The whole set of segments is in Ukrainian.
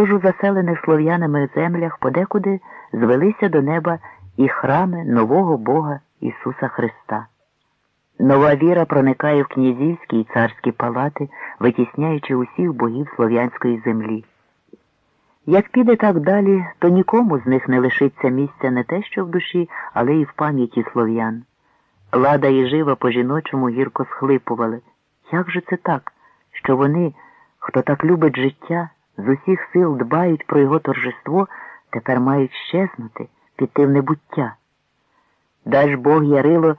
Тож у заселених слов'янами землях подекуди звелися до неба і храми нового Бога Ісуса Христа. Нова віра проникає в князівські і царські палати, витісняючи усіх богів слов'янської землі. Як піде так далі, то нікому з них не лишиться місця не те, що в душі, але й в пам'яті слов'ян. Лада і жива по жіночому гірко схлипували. Як же це так, що вони, хто так любить життя, з усіх сил дбають про його торжество, тепер мають щезнути, піти в небуття? Дай Бог Ярило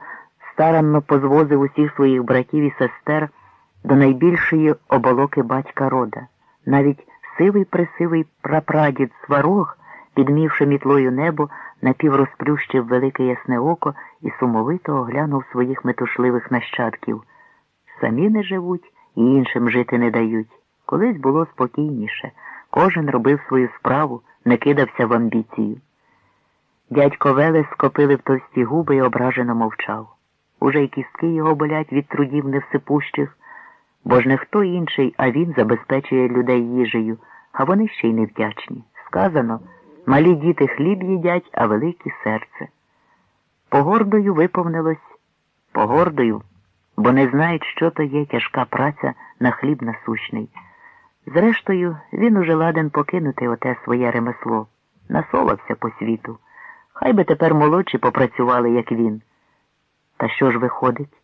старанно позвозив усіх своїх братів і сестер до найбільшої оболоки батька рода. Навіть сивий присивий прапрадід сварог, підмівши мітлою небо, напіврозплющив велике ясне око і сумовито оглянув своїх метушливих нащадків. Самі не живуть і іншим жити не дають. Колись було спокійніше. Кожен робив свою справу, не кидався в амбіцію. Дядько Велес скопили в товсті губи і ображено мовчав. Уже й кістки його болять від трудів невсипущих, бо ж не хто інший, а він забезпечує людей їжею, а вони ще й невдячні. Сказано, малі діти хліб їдять, а великі серце. Погордою виповнилось, погордою, бо не знають, що то є тяжка праця на хліб насущний. Зрештою, він уже ладен покинути оте своє ремесло, насолався по світу. Хай би тепер молодші попрацювали, як він. Та що ж виходить?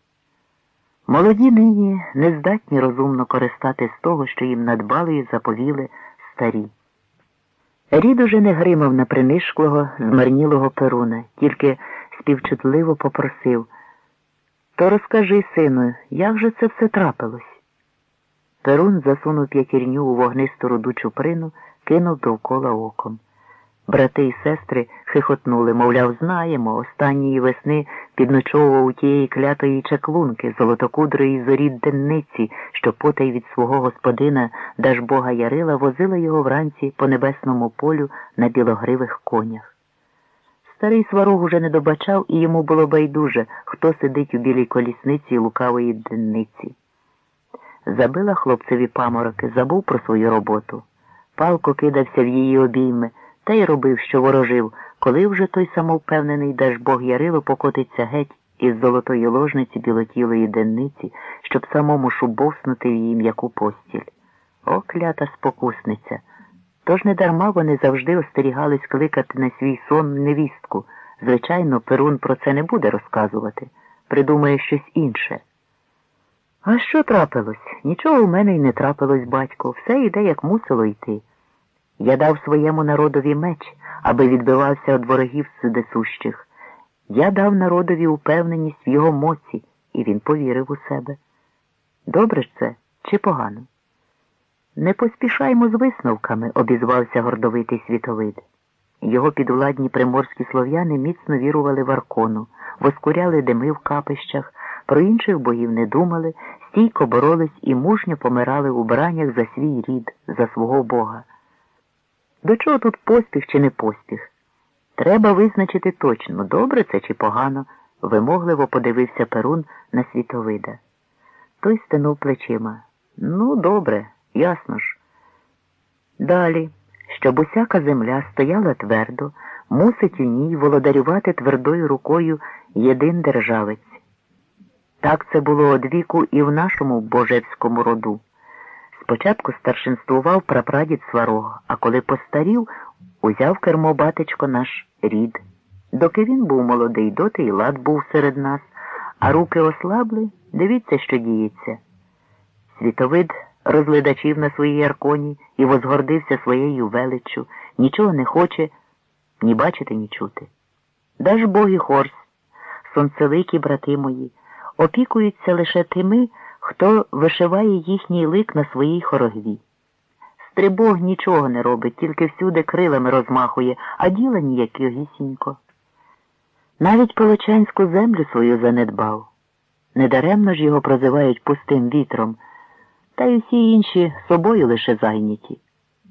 Молоді нині не здатні розумно користати з того, що їм надбали і заповіли старі. Рід уже не гримав на принишклого, змарнілого перуна, тільки співчутливо попросив То розкажи, сину, як же це все трапилось? Перун засунув п'ятірню у вогнисту руду чуприну, кинув довкола оком. Брати і сестри хихотнули, мовляв, знаємо, останньої весни підночовував у тієї клятої чаклунки, золотокудрої зорі денниці, що потай від свого господина Дажбога Ярила возила його вранці по небесному полю на білогривих конях. Старий сварог уже не добачав, і йому було байдуже, хто сидить у білій колісниці лукавої денниці. Забила хлопцеві памороки, забув про свою роботу. Палко кидався в її обійми та й робив, що ворожив, коли вже той самовпевнений Дажбог Ярило покотиться геть із золотої ложниці білотілої денниці, щоб самому шубовснути в її м'яку постіль. О, клята спокусниця! Тож недарма вони завжди остерігались кликати на свій сон невістку. Звичайно, Перун про це не буде розказувати, придумає щось інше. А що трапилось? Нічого в мене й не трапилось, батько, все йде, як мусило йти. Я дав своєму народові меч, аби відбивався від ворогів судесущих. Я дав народові упевненість в його моці, і він повірив у себе. Добре ж це чи погано? Не поспішаймо з висновками, обізвався гордовитий світовид. Його підвладні приморські слов'яни міцно вірували в Аркону, воскуряли дими в капищах, про інших богів не думали, стійко боролись і мужньо помирали у браннях за свій рід, за свого Бога. До чого тут поспіх чи не поспіх? Треба визначити точно, добре це чи погано, вимогливо подивився Перун на світовида. Той стенув плечима. Ну, добре, ясно ж. Далі, щоб усяка земля стояла твердо, мусить у ній володарювати твердою рукою єдин державець. Так це було одвіку і в нашому божевському роду. Спочатку старшинствував прапрадід сварог, а коли постарів, узяв кермо батечко наш рід. Доки він був молодий, доти і лад був серед нас, а руки ослабли, дивіться, що діється. Світовид розледачив на своїй арконі і возгордився своєю величчю, нічого не хоче ні бачити, ні чути. Даж боги хорс, сонцеликі брати мої, опікуються лише тими, хто вишиває їхній лик на своїй хорогві. Стрибог нічого не робить, тільки всюди крилами розмахує, а діла ніякогісінько. Навіть Полочанську землю свою занедбав. Недаремно ж його прозивають пустим вітром, та й усі інші собою лише зайняті.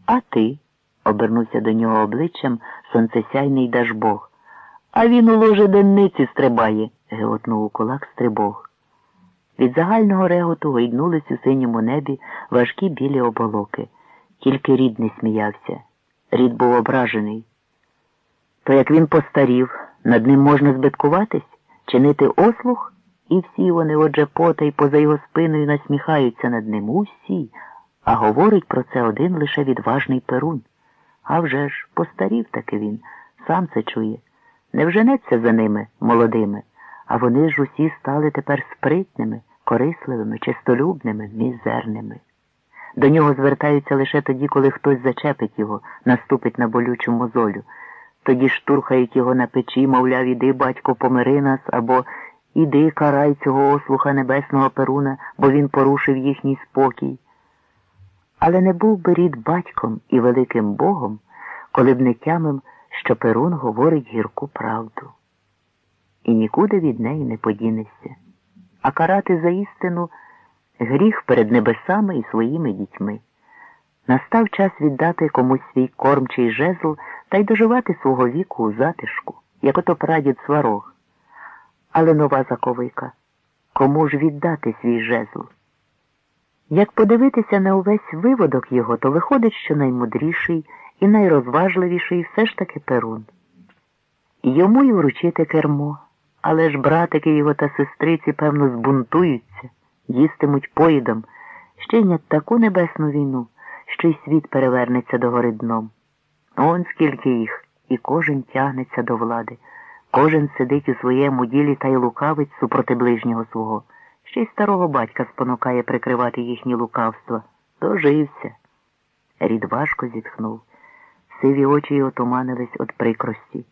А ти, обернувся до нього обличчям сонцесяйний Дажбог. А він у ложе денниці стрибає, геотнув у кулак стрибог. Від загального реготу гойднулись у синьому небі важкі білі оболоки. Тільки рід не сміявся. Рід був ображений. То як він постарів, над ним можна збиткуватись, чинити ослух, і всі вони, отже, потай поза його спиною насміхаються над ним усі, а говорить про це один лише відважний перун. А вже ж постарів таки він, сам це чує. Не вженеться за ними, молодими, а вони ж усі стали тепер спритними, корисливими, чистолюбними, мізерними. До нього звертаються лише тоді, коли хтось зачепить його, наступить на болючу мозолю. Тоді штурхають його на печі, мовляв, іди, батько, помири нас, або іди, карай цього ослуха небесного Перуна, бо він порушив їхній спокій. Але не був би рід батьком і великим Богом, коли б не тямив, що Перун говорить гірку правду. І нікуди від неї не подінешся, а карати за істину гріх перед небесами і своїми дітьми. Настав час віддати комусь свій кормчий жезл та й доживати свого віку у затишку, як ото прадід сварог. Але нова заковика кому ж віддати свій жезл? Як подивитися на увесь виводок його, то виходить, що наймудріший і найрозважливіший все ж таки перун. Йому й вручити кермо, але ж братики його та сестриці, певно, збунтуються, їстимуть поїдом, й таку небесну війну, що й світ перевернеться до гори дном. Он скільки їх, і кожен тягнеться до влади, кожен сидить у своєму ділі та й лукавить супроти ближнього свого. Ще й старого батька спонукає прикривати їхні лукавства. Дожився. Рід важко зітхнув. Сиві очі й отуманились від прикрості.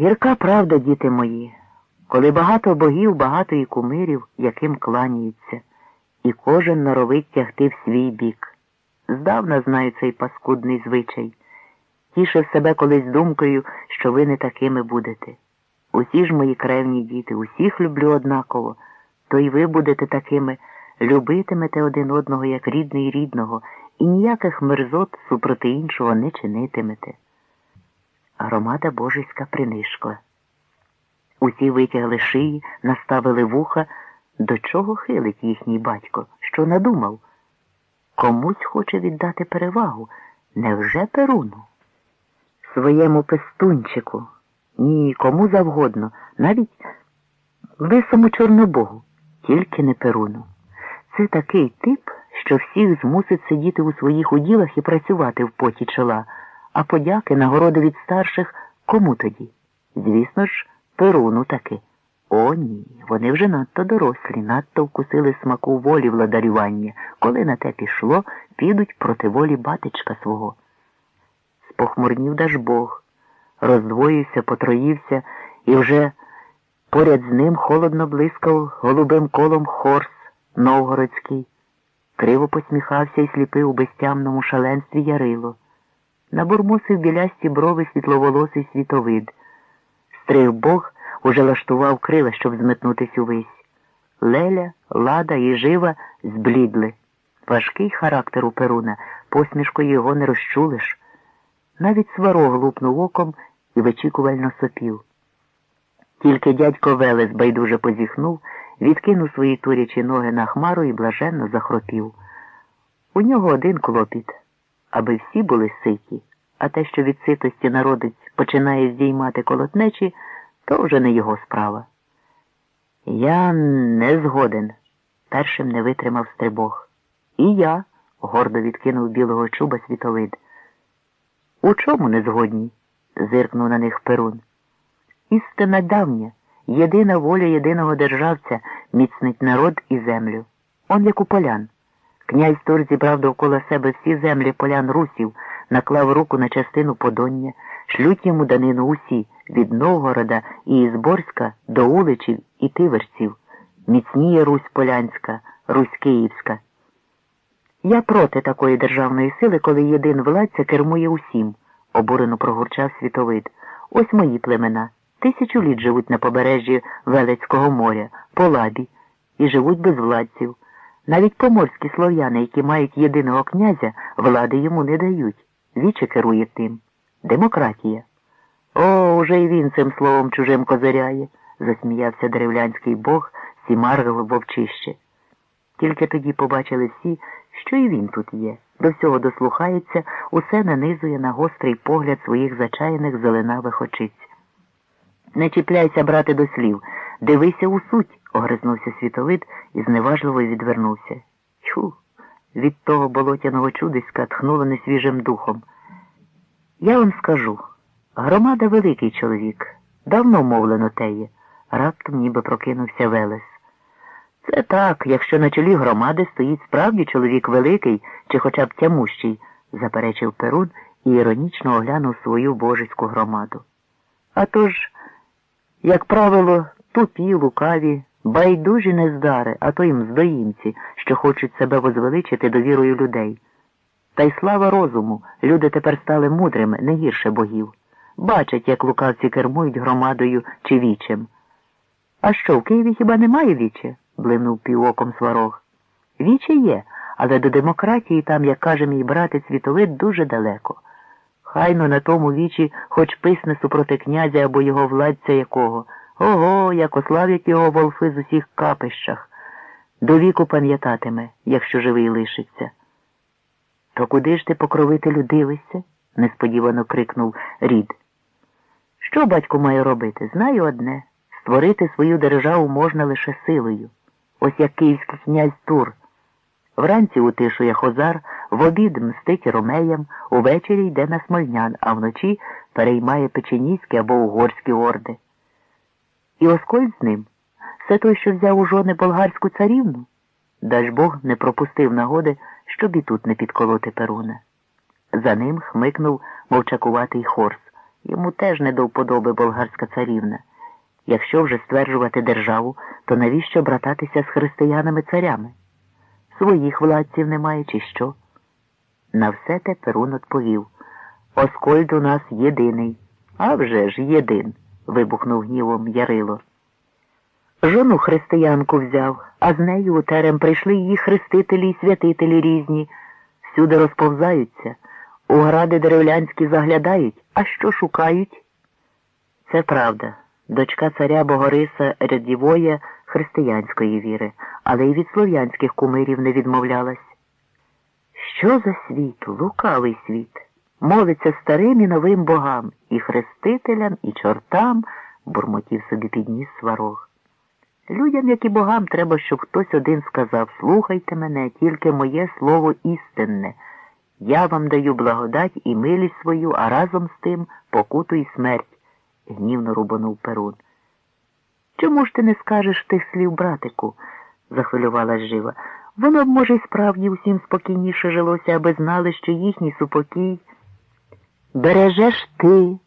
Гірка правда, діти мої, коли багато богів, багато і кумирів, яким кланяються, і кожен норовить тягти в свій бік. Здавна знаю цей паскудний звичай. Тішив себе колись думкою, що ви не такими будете. Усі ж мої кревні діти, усіх люблю однаково, то й ви будете такими, любитимете один одного як рідний рідного, і ніяких мерзот супроти іншого не чинитимете. Громада божеська принишкла. Усі витягли шиї, наставили вуха, до чого хилить їхній батько, що надумав. Комусь хоче віддати перевагу. Невже Перуну? Своєму пестунчику. Ні, кому завгодно, навіть лисому Чорнобогу, тільки не Перуну. Це такий тип, що всіх змусить сидіти у своїх уділах і працювати в поті чола, а подяки, нагороди від старших кому тоді? Звісно ж, Перуну таки. О, ні, вони вже надто дорослі, надто вкусили смаку волі владарювання. Коли на те пішло, підуть проти волі батечка свого. Спохмурнів Дажбог, роздвоївся, потроївся, і вже поряд з ним холодно блискав голубим колом хорс новгородський. Криво посміхався і сліпив у безтямному шаленстві ярило. Набурмосив білясті брови світловолосий світовид. Стриг Бог уже лаштував крила, щоб зметнутись увесь. Леля, лада і жива зблідли. Важкий характер у Перуна, посмішкою його не розчулиш. Навіть сварог лупнув оком і вичікувально сопів. Тільки дядько Велес байдуже позіхнув, відкинув свої турячі ноги на хмару і блаженно захропів. У нього один клопіт, аби всі були ситі, а те, що від ситості народець починає здіймати колотнечі, то вже не його справа. Я не згоден, першим не витримав стрибог. І я, гордо відкинув білого чуба світовид. У чому не згодні? зиркнув на них Перун. Істина давня, єдина воля єдиного державця міцнить народ і землю. Он як у полян. Князь Тур зібрав довкола себе всі землі полян русів, наклав руку на частину Подоння, шлють йому данину усі від Новгорода і Ізборська до Уличів і Тиверців. Міцніє Русь Полянська, Русь Київська. Я проти такої державної сили, коли єдин владця кермує усім, обурено прогурчав світовид. Ось мої племена. Тисячу літ живуть на побережжі Велецького моря, по лабі, і живуть без владців. Навіть поморські слов'яни, які мають єдиного князя, влади йому не дають. Віче керує тим. Демократія. О, уже й він цим словом чужим козиряє, засміявся деревлянський бог Сімаргало вовчище. Тільки тоді побачили всі, що і він тут є. До всього дослухається, усе нанизує на гострий погляд своїх зачаяних зеленавих очиць. Не чіпляйся, брате, до слів. Дивися у суть, огризнувся світовид і зневажливо відвернувся. Чу, від того болотяного чудиська тхнуло несвіжим духом. Я вам скажу, громада великий чоловік, давно мовлено теє, раптом ніби прокинувся Велес. Це так, якщо на чолі громади стоїть справді чоловік великий чи хоча б тямущий, заперечив Перун і іронічно оглянув свою божеську громаду. А тож, як правило, тупі, лукаві, байдужі нездари, а то й мздоїмці, що хочуть себе возвеличити довірою людей. Та й слава розуму, люди тепер стали мудрими, не гірше богів. Бачать, як лукавці кермують громадою чи вічем. А що, в Києві хіба немає віче? блимнув півоком сварог. Віче є, але до демократії там, як каже мій братець світовид, дуже далеко. Хайно на тому вічі хоч писне супроти князя або його владця якого. Ого, як ославять його волфи з усіх капищах. До віку пам'ятатиме, якщо живий лишиться. То куди ж ти, покровителю, дивишся? несподівано крикнув Рід. Що батько має робити? Знаю одне створити свою державу можна лише силою. Ось як київський князь Тур. Вранці утишує хозар, в обід мстить ромеям, увечері йде на смольнян, а вночі переймає печеніські або угорські орди. І Оскольд з ним все той, що взяв у жони болгарську царівну, Даж Бог не пропустив нагоди, щоб і тут не підколоти Перуна. За ним хмикнув мовчакуватий хорс. Йому теж не до вподоби болгарська царівна. Якщо вже стверджувати державу, то навіщо брататися з християнами-царями? Своїх владців немає, чи що? На все те Перун відповів. Оскольд у нас єдиний. «А вже ж єдин, вибухнув гнівом Ярило. Жону християнку взяв, а з нею у терем прийшли її хрестителі й святителі різні. Всюди розповзаються, у гради деревлянські заглядають, а що шукають? Це правда. Дочка царя Богориса Рядівоя християнської віри, але й від слов'янських кумирів не відмовлялась. Що за світ, лукавий світ, молиться старим і новим богам, і хрестителям, і чортам, бурмотів собі підніс сварог. Людям, як і богам, треба, щоб хтось один сказав слухайте мене, тільки моє слово істинне. Я вам даю благодать і милість свою, а разом з тим покуту і смерть, гнівно рубанув Перун. Чому ж ти не скажеш тих слів, братику? захвилювалась жива. Воно б, може, й справді усім спокійніше жилося, аби знали, що їхній супокій бережеш ти.